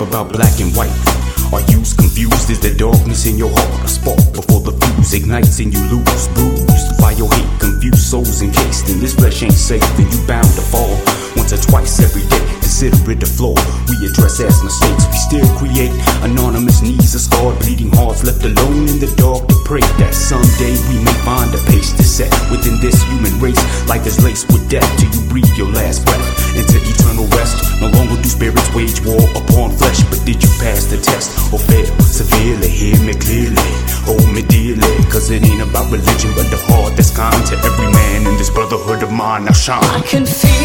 about black and white. Are you confused? Is the darkness in your heart? A spark before the fuse ignites and you lose, bruised by your hate. Confused souls encased in this flesh ain't safe, then you bound to fall once or twice every day. Consider it a flaw. We address as mistakes, we still create anonymous needs, a scarred, bleeding hearts left alone in the dark to pray that someday we may find a pace to set within this human race. Life is laced with death till you breathe your last breath into eternal rest. No longer do spirits wage war upon flesh, but did you pass the test oh, or fail severely? Hear me clearly, hold me dearly, cause it ain't about religion, but the heart that's kind to every man in this brotherhood of mine. Now shine. I can feel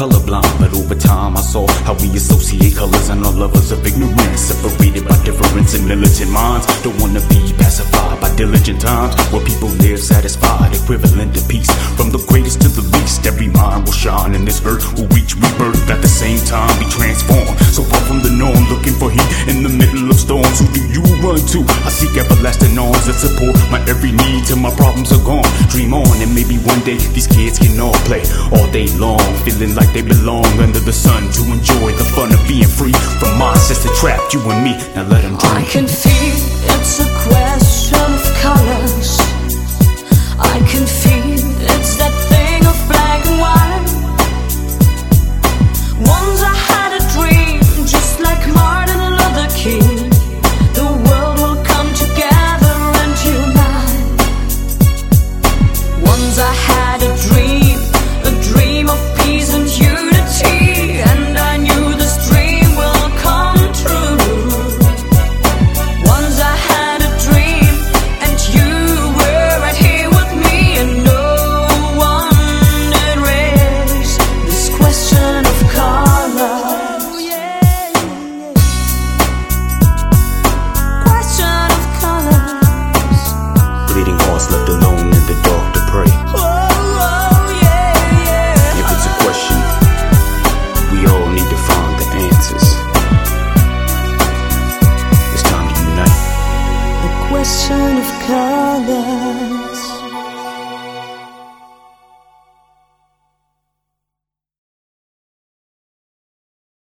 colorblind. But over time, I saw how we associate colors and our lovers of ignorance, separated by difference in militant minds. Don't wanna be pacified diligent times where people live satisfied, equivalent to peace. From the greatest to the least, every mind will shine, and this earth will reach rebirth at the same time. Be transformed, so far from the norm, looking for heat in the middle of storms. Who do you run to? I seek everlasting arms that support my every need till my problems are gone. Dream on, and maybe one day these kids can all play all day long, feeling like they belong under the sun to enjoy the fun of being free from mindsets that trapped you and me. Now let them I can feel it's a question